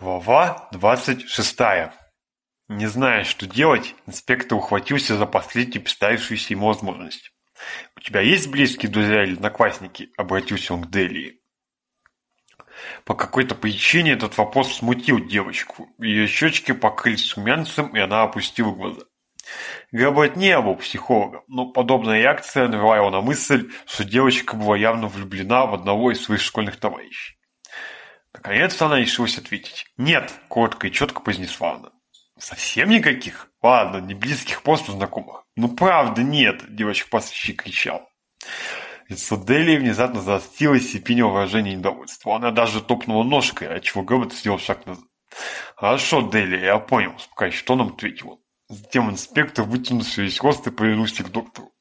Глава 26. Не зная, что делать, инспектор ухватился за последнюю представившуюся ему возможность. «У тебя есть близкие друзья или одноклассники?» – обратился он к Делии. По какой-то причине этот вопрос смутил девочку. Ее щечки покрылись румянцем, и она опустила глаза. Габбард не был психологом, но подобная реакция навела его на мысль, что девочка была явно влюблена в одного из своих школьных товарищей. Наконец она решилась ответить. «Нет!» — коротко и четко произнесла она. «Совсем никаких? Ладно, не близких, просто знакомых». «Ну правда, нет!» — девочек пасущий кричал. Лицо Дели внезапно застилось и приняло выражение недовольства. Она даже топнула ножкой, отчего Гэббет сделал шаг назад. «Хорошо, Дели, я понял», — спрашиваю, что нам ответил он. Затем инспектор вытянулся весь рост и повернулся к доктору.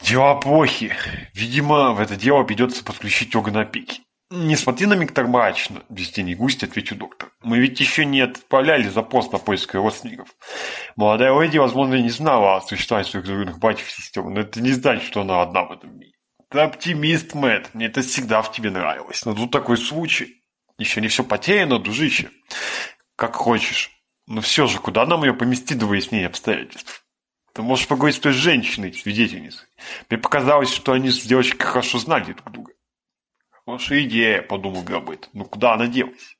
«Дела плохи. Видимо, в это дело придется подключить орган опеки. Не смотри на Миктор мрачно, без тени густи, ответил доктор. Мы ведь еще не отправляли запрос на поиск родственников. Молодая леди, возможно, не знала о существовании своих двоюродных братьев и но это не значит, что она одна в этом мире. Ты оптимист, Мэтт, мне это всегда в тебе нравилось. Но тут такой случай. Еще не все потеряно, дружище. Как хочешь. Но все же, куда нам ее поместить до выяснения обстоятельств? Ты можешь поговорить с той женщиной, свидетельницей. Мне показалось, что они с девочкой хорошо знали друг друга. Хорошая идея, подумал Габбет. Ну куда она делась?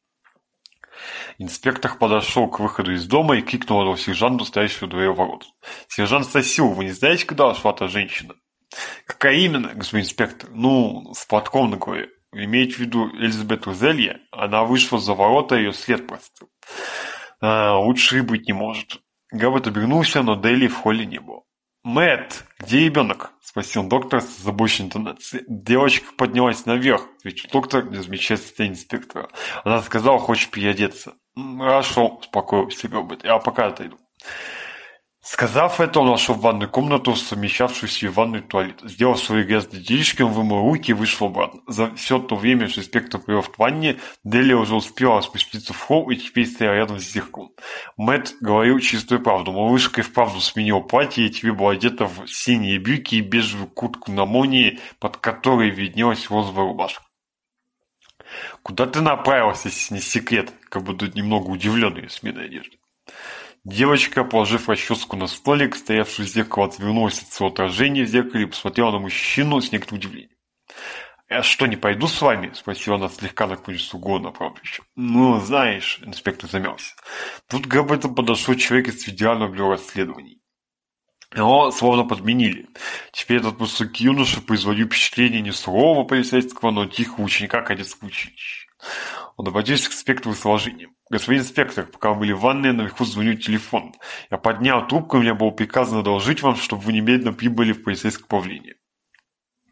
Инспектор подошел к выходу из дома и крикнул на сержанту, стоящего двое ворот. Сержант сосил, вы не знаете, куда ушла та женщина? Какая именно, господин инспектор? Ну, с платком на голове. Имеете в виду Элизабет Узелья? Она вышла за ворота, ее след простыл. А, лучше быть не может. Габбет обернулся, но Дели в холле не было. Мэтт, где ребенок? — спросил доктор с забущенным интонацией. Девочка поднялась наверх, ведь доктор не замечает состояние инспектора. Она сказала, хочет переодеться. «Хорошо», — успокоился робот, — «я пока отойду». Сказав это, он вошел в ванную комнату, совмещавшуюся в ванной туалет. Сделав свои грязные делишки, он вымыл руки и вышел обратно. За все то время, что инспектор провел в ванне, Делия уже успела спуститься в холл и теперь стоял рядом с зеркалом. Мэтт говорил чистую правду. Малышка и вправду сменила платье и теперь была одета в синие брюки и бежевую куртку на молнии, под которой виднелась розовая рубашка. «Куда ты направился, если не секрет?» Как будто немного удивленный сменой одежды. Девочка, положив расческу на столик, стоявший в зеркало, отвернулась от своего отражения в зеркале и посмотрела на мужчину с некоторым удивлением. «Я что, не пойду с вами?» – спросила она слегка наклонив угол на правдище. «Ну, знаешь», – инспектор замялся. Тут к этом подошел человек из Федерального бюро расследований. Его словно подменили. Теперь этот высокий юноша производил впечатление не сурового полицейского, но тихого ученика кадетского училища. Он обратился к спектру с сложением. Господин инспектор, пока вы были в ванной, наверху звонил телефон. Я поднял трубку, и мне было приказано доложить вам, чтобы вы немедленно прибыли в полицейское управление.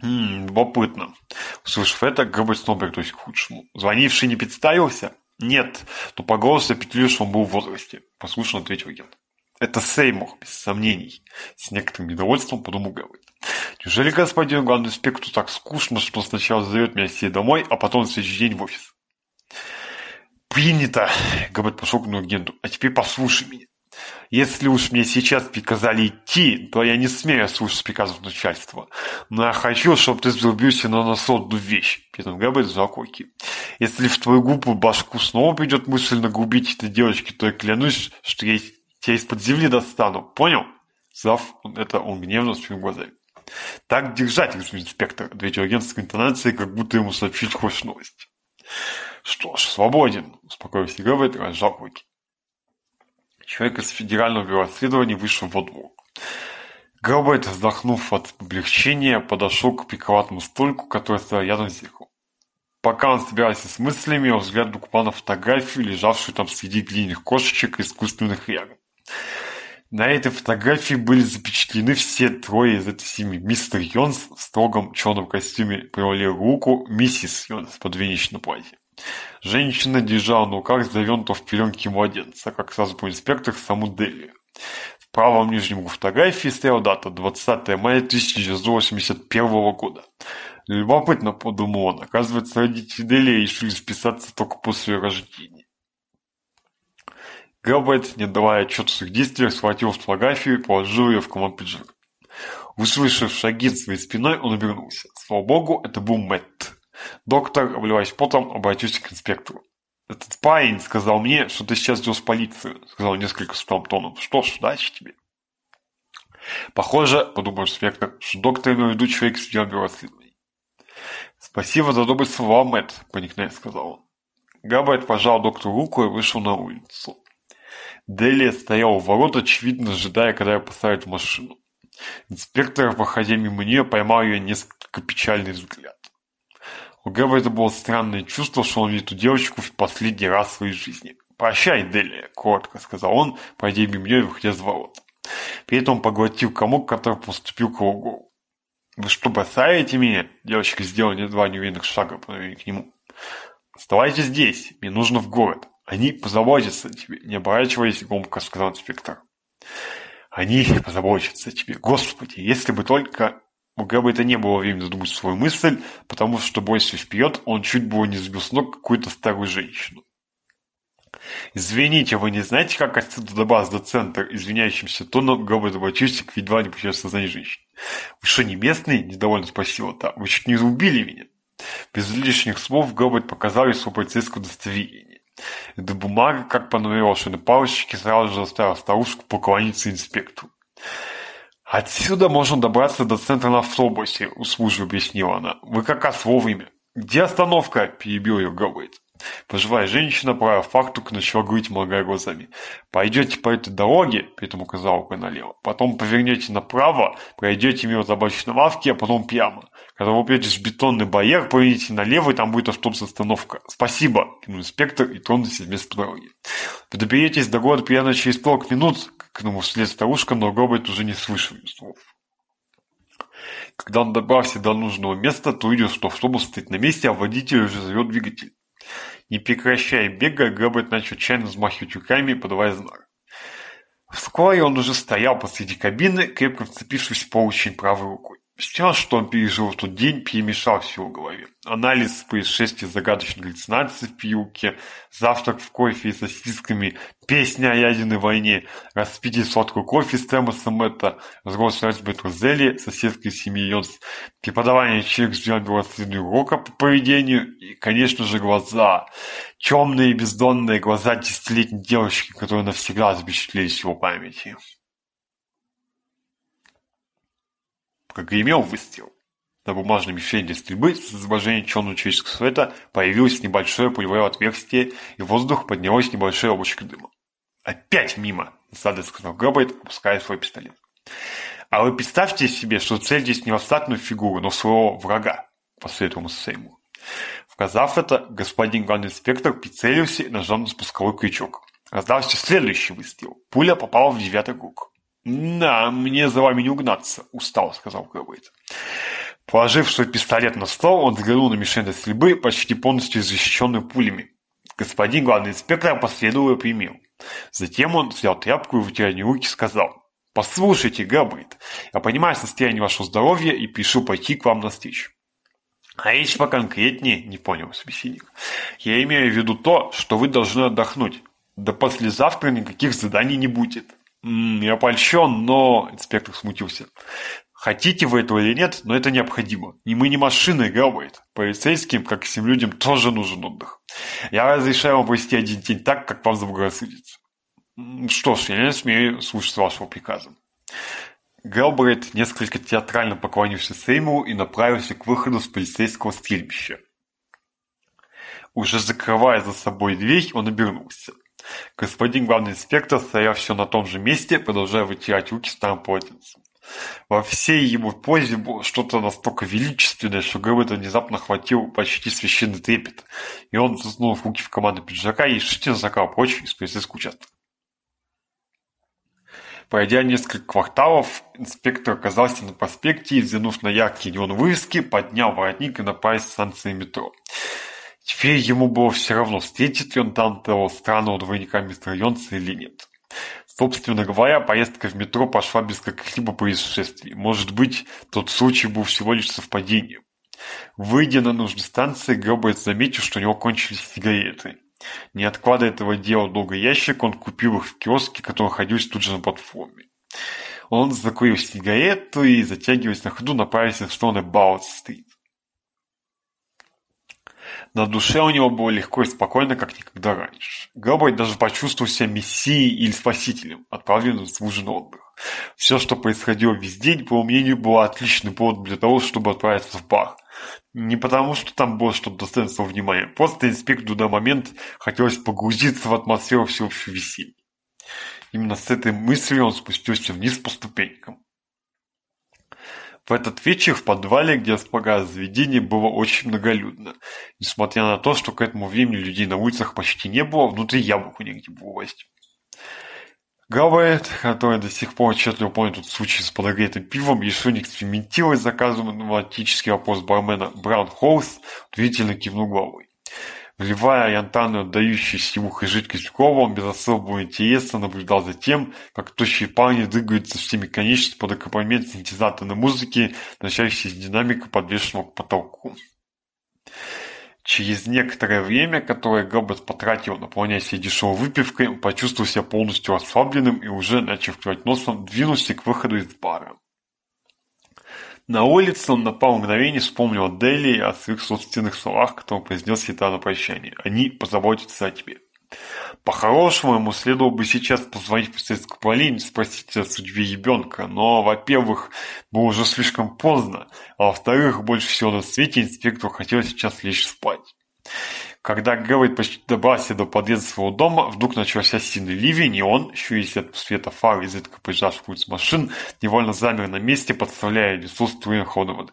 «Хм, любопытно». Услышав это, Грэббельс снова приготовился к худшему. «Звонивший не представился?» «Нет, но по голосу определил, что он был в возрасте», – послушно ответил агент. «Это Сеймур, без сомнений», – с некоторым недовольством подумал Грэббельс. «Неужели господин главный инспектор так скучно, что он сначала зовет меня сесть домой, а потом в следующий день в офис?» принято, говорит поскольку ну, агенту. а теперь послушай меня. Если уж мне сейчас приказали идти, то я не смею слушать приказов начальства. Но я хочу, чтобы ты зарубился на нас одну вещь. При этом говорит Закоки. Если в твою глупую башку снова придет мысль нагубить этой девочке, то я клянусь, что я тебя из-под земли достану. Понял? Зав, он, это он гневно с глазами. Так держать, инспектор, ответил агент с интонацией, как будто ему сообщить хочешь новость что ж свободен, успокоив себя и этой руки. Человек из Федерального бюро расследований вышел во двор. Гробайт, вздохнув от облегчения, подошел к прикроватному столику, который стоял рядом с зеркалом. Пока он собирался с мыслями, он взгляд буквально на фотографию, лежавшую там среди длинных кошечек и искусственных ягод. На этой фотографии были запечатлены все трое из этой семьи. Мистер Йонс в строгом черном костюме привалил руку, миссис Йонс в подвенечном платье. Женщина, держала в руках завернутого в пеленки младенца, как сразу по инспектор саму Дели. В правом нижнем углу фотографии стояла дата 20 мая 1981 года. Любопытно, подумал он, оказывается, родители Дели решили списаться только после рождения. Габбет, не давая отчет в своих действиях, схватил фотографию и положил ее в карман пиджак. Услышав шаги своей спиной, он обернулся. Слава богу, это был Мэтт. Доктор, обливаясь потом, обратился к инспектору. «Этот парень сказал мне, что ты сейчас идешь в полицию», — сказал несколько стром тоном. «Что ж, удачи тебе». «Похоже, — подумал инспектор, — что доктор имел в виду человек с бюро расследований». «Спасибо за добрые слова, Мэтт», — поникнее сказал он. Габбайт пожал доктору руку и вышел на улицу. Дели стоял у ворот, очевидно, ожидая, когда я поставлю машину. Инспектор, проходя мимо нее, поймал ее несколько печальный взгляд. Уговор это было странное чувство, что он видит эту девочку в последний раз в своей жизни. «Прощай, Дели», — коротко сказал он, пойдя мимо нее, выходя за ворота. При этом он поглотил комок, который поступил к его горлу. «Вы что, бросаете меня?» — девочка сделала два неуверенных шага по к нему. «Оставайтесь здесь, мне нужно в город. Они позаботятся о тебе», — не оборачиваясь, громко сказал инспектор. «Они позаботятся о тебе. Господи, если бы только Мугаbe это не было времени задумать свою мысль, потому что, бросив вперед, он чуть было не сбил с ног какую-то старую женщину. «Извините, вы не знаете, как отсюда добраться до центра?» Извиняющимся тоном говорит обратился к едва не потерявшей сознание женщины. «Вы что, не местный?» – недовольно спросила та. «Вы чуть не убили меня». Без лишних слов Гоббит показал ей свое полицейское удостоверение. Эта бумага, как понравилась, номеру волшебной палочки, сразу же заставила старушку поклониться инспектору. Отсюда можно добраться до центра на автобусе, услужил объяснила она. Вы как раз вовремя. «Где остановка?» – перебил ее Гауэйт. Проживая женщина, по факту ночевать моргая глазами. Пойдете по этой дороге, при этом указал рукой налево, потом повернете направо, пройдете мимо табачной лавки, а потом прямо. Когда вы придете в бетонный барьер, поверните налево, и там будет автобус-остановка. Спасибо, кинул инспектор и тронулся вместо дороги. Вы доберетесь до города примерно через 40 минут, к нему вслед старушка, но Роберт уже не слышал ее слов. Когда он добрался до нужного места, то увидел, что автобус стоит на месте, а водитель уже зовет двигатель не прекращая бега, габит начал чайно взмахивать руками, подавая знак. Вскоре он уже стоял посреди кабины, крепко вцепившись в поручень правой рукой. Сейчас, что он пережил в тот день, перемешался в голове. Анализ происшествий загадочной галлюцинации в пилке, завтрак в кофе и сосисками, песня о ядерной войне, распитие сладкого кофе с термосом это, разговор с Эльзбет Розелли, соседской семьи Йонс, преподавание человек сделал белосредного урока по поведению и, конечно же, глаза. Темные бездонные глаза десятилетней девочки, которые навсегда запечатлелись в его памяти. Как прогремел выстрел. На бумажном мишени стрельбы с изображением черного человеческого света появилось небольшое пулевое отверстие, и в воздух поднялось небольшое облачко дыма. «Опять мимо!» – задо сказал Габбайт, опуская свой пистолет. «А вы представьте себе, что цель здесь не в фигуру, но своего врага», – посоветовал Сеймур. Вказав это, господин главный инспектор прицелился и нажал на спусковой крючок. Раздался следующий выстрел. Пуля попала в девятый круг. «На, мне за вами не угнаться», — Устал, сказал Кэллоуэйт. Положив свой пистолет на стол, он взглянул на мишень для стрельбы, почти полностью защищенную пулями. Господин главный инспектор последовал и примил. Затем он взял тряпку и, вытирая руки, сказал, «Послушайте, Габрид, я понимаю состояние вашего здоровья и пишу пойти к вам на встречу». А речь поконкретнее, не понял собеседник. Я имею в виду то, что вы должны отдохнуть. До послезавтра никаких заданий не будет я польщен, но инспектор смутился. Хотите вы этого или нет, но это необходимо. И мы не машины, Гелбайт. Полицейским, как и всем людям, тоже нужен отдых. Я разрешаю вам провести один день так, как вам заблагорассудится. Что ж, я не смею слушать вашего приказа. Гелбрейт несколько театрально поклонившись Сейму и направился к выходу с полицейского стрельбища. Уже закрывая за собой дверь, он обернулся. Господин главный инспектор, стоявший на том же месте, продолжая вытирать руки с тампотинцем. Во всей его позе было что-то настолько величественное, что Гэммета внезапно хватил почти священный трепет, и он, засунув руки в команду пиджака, и решительно закал прочь из полицейского участка. Пройдя несколько кварталов, инспектор оказался на проспекте и, взглянув на яркий неон вывески, поднял воротник и направился к станции метро. Теперь ему было все равно, встретит ли он там того странного двойника мистера Йонса или нет. Собственно говоря, поездка в метро пошла без каких-либо происшествий. Может быть, тот случай был всего лишь совпадением. Выйдя на нужной станции, Гроберт заметил, что у него кончились сигареты. Не откладывая этого дела долго ящик, он купил их в киоске, который находился тут же на платформе. Он закурил сигарету и, затягиваясь на ходу, направился в сторону Баут-стрит. На душе у него было легко и спокойно, как никогда раньше. Габой даже почувствовал себя мессией или спасителем, отправленным в ужин отдых. Все, что происходило весь день, по его мнению, было отличный повод для того, чтобы отправиться в бар. Не потому, что там было что-то достоинство своего внимания, просто инспекту на момент хотелось погрузиться в атмосферу всеобщего веселья. Именно с этой мыслью он спустился вниз по ступенькам. В этот вечер в подвале, где располагалось заведение, было очень многолюдно. Несмотря на то, что к этому времени людей на улицах почти не было, внутри яблоку негде было власть. Гавайет, который до сих пор отчетливо помнит тот случай с подогретым пивом, еще не экспериментировать с заказом на романтический вопрос бармена Браун Холлс, удивительно кивнул головой. Ревая янтарную, Антана, дающиеся ему жидкость Чкова, он без особого интереса наблюдал за тем, как тощие парни двигаются всеми конечностями под аккомпанемент синтезаторной музыки, начавшейся из динамика, подвешенного к потолку. Через некоторое время, которое Габбет потратил, наполняя себя дешевой выпивкой, он почувствовал себя полностью ослабленным и уже, начав клевать носом, двинулся к выходу из бара. На улице он на пару мгновений вспомнил Дели и о своих собственных словах, которые произнес ей на прощание. Они позаботятся о тебе. По-хорошему, ему следовало бы сейчас позвонить в полицейскую и спросить о судьбе ребенка, но, во-первых, было уже слишком поздно, а во-вторых, больше всего на свете инспектору хотелось сейчас лечь спать. Когда, говорит, почти добрался до своего дома, вдруг начался сильный ливень, и он, щурясь от света фар и изредка прижавшую с машин, невольно замер на месте, подставляя лицо струям холодовода.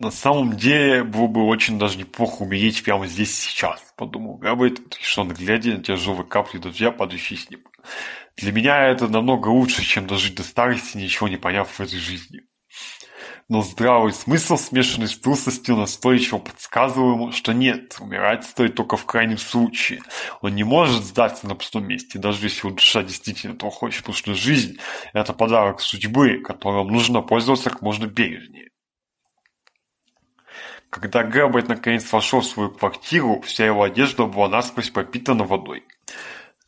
На самом деле, было бы очень даже неплохо умереть прямо здесь сейчас, подумал Габбайт, отрешенно глядя на тяжелые капли дождя, падающие с ним. Для меня это намного лучше, чем дожить до старости, ничего не поняв в этой жизни. Но здравый смысл смешанной с трусостью настойчиво подсказывал ему, что нет, умирать стоит только в крайнем случае. Он не может сдаться на пустом месте, даже если душа действительно того хочет, потому что жизнь – это подарок судьбы, которым нужно пользоваться как можно бережнее. Когда Гэббет наконец вошел в свою квартиру, вся его одежда была насквозь пропитана водой.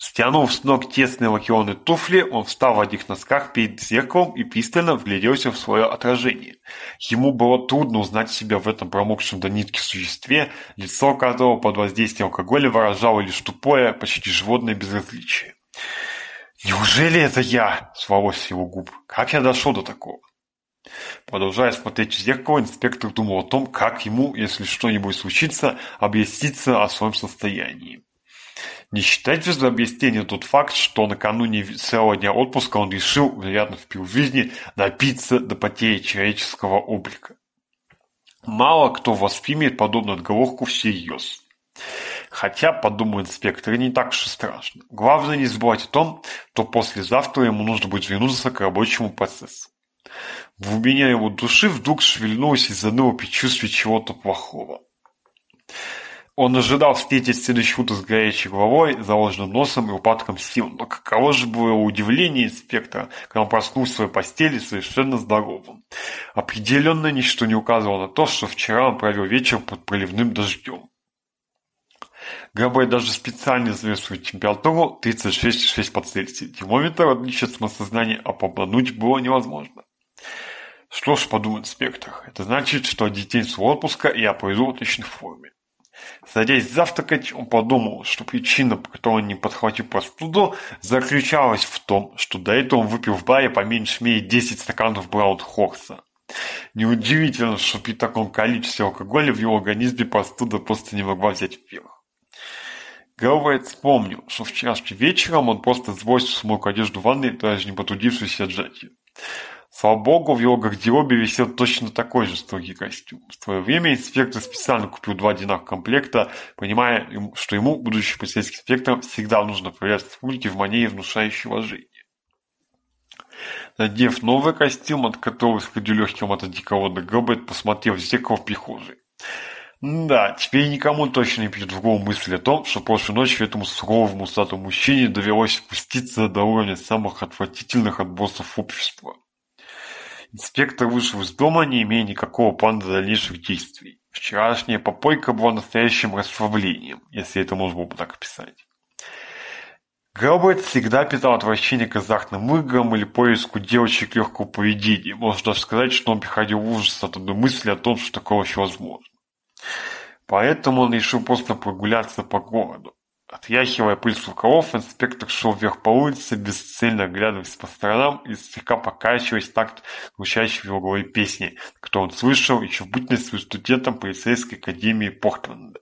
Стянув с ног тесные лакионы туфли, он встал в одних носках перед зеркалом и пристально вгляделся в свое отражение. Ему было трудно узнать себя в этом промокшем до нитки существе, лицо которого под воздействием алкоголя выражало лишь тупое, почти животное безразличие. «Неужели это я?» – свалось его губ. «Как я дошел до такого?» Продолжая смотреть в зеркало, инспектор думал о том, как ему, если что-нибудь случится, объясниться о своем состоянии. Не считать же за объяснение тот факт, что накануне целого дня отпуска он решил, вероятно, в впервые напиться до потери человеческого облика. Мало кто воспримет подобную отговорку всерьез. Хотя, подумал инспектор, не так уж и страшно. Главное не забывать о том, что послезавтра ему нужно будет вернуться к рабочему процессу. В глубине его души вдруг из-за него, предчувствие чего-то плохого. Он ожидал встретить Серещута с горячей головой, заложенным носом и упадком сил, но каково же было удивление инспектора, когда он проснулся в своей постели совершенно здоровым. Определенно ничто не указывало на то, что вчера он провел вечер под проливным дождем. ГБ даже специально завез свою температуру 36,6 по Цельсию. Термометр, в отличие от самосознания, а обмануть было невозможно. Что ж, подумал инспектор, это значит, что детей с отпуска я повезу в отличной форме. Садясь завтракать, он подумал, что причина, по которой он не подхватил простуду, заключалась в том, что до этого он выпил в баре по меньшей мере 10 стаканов Браунхорса. Неудивительно, что при таком количестве алкоголя в его организме простуда просто не могла взять вверх. Гэлвейт вспомнил, что вчерашним вечером он просто сбросил смог одежду в ванной, даже не потрудившись отжать ее. Слава богу, в его гардеробе висел точно такой же строгий костюм. В свое время инспектор специально купил два одинаковых комплекта, понимая, что ему, будучи полицейским инспектором, всегда нужно проявлять сотрудники в манере, внушающей уважение. Надев новый костюм, от которого исходил легкий от дикого Габбет, посмотрел в зеркало в прихожей. Да, теперь никому точно не придет в голову мысль о том, что прошлой ночью этому суровому усатому мужчине довелось спуститься до уровня самых отвратительных отбросов общества – Инспектор вышел из дома, не имея никакого плана дальнейших действий. Вчерашняя попойка была настоящим расслаблением, если это можно было так описать. Гелберт всегда питал отвращение к азартным играм или поиску девочек легкого поведения. Можно даже сказать, что он приходил в ужас от одной мысли о том, что такое еще возможно. Поэтому он решил просто прогуляться по городу. Отряхивая пыль с рукавов, инспектор шел вверх по улице, бесцельно оглядываясь по сторонам и слегка покачиваясь такт звучащей в его голове песни, которую он слышал еще в бытность студентом полицейской академии Портленда.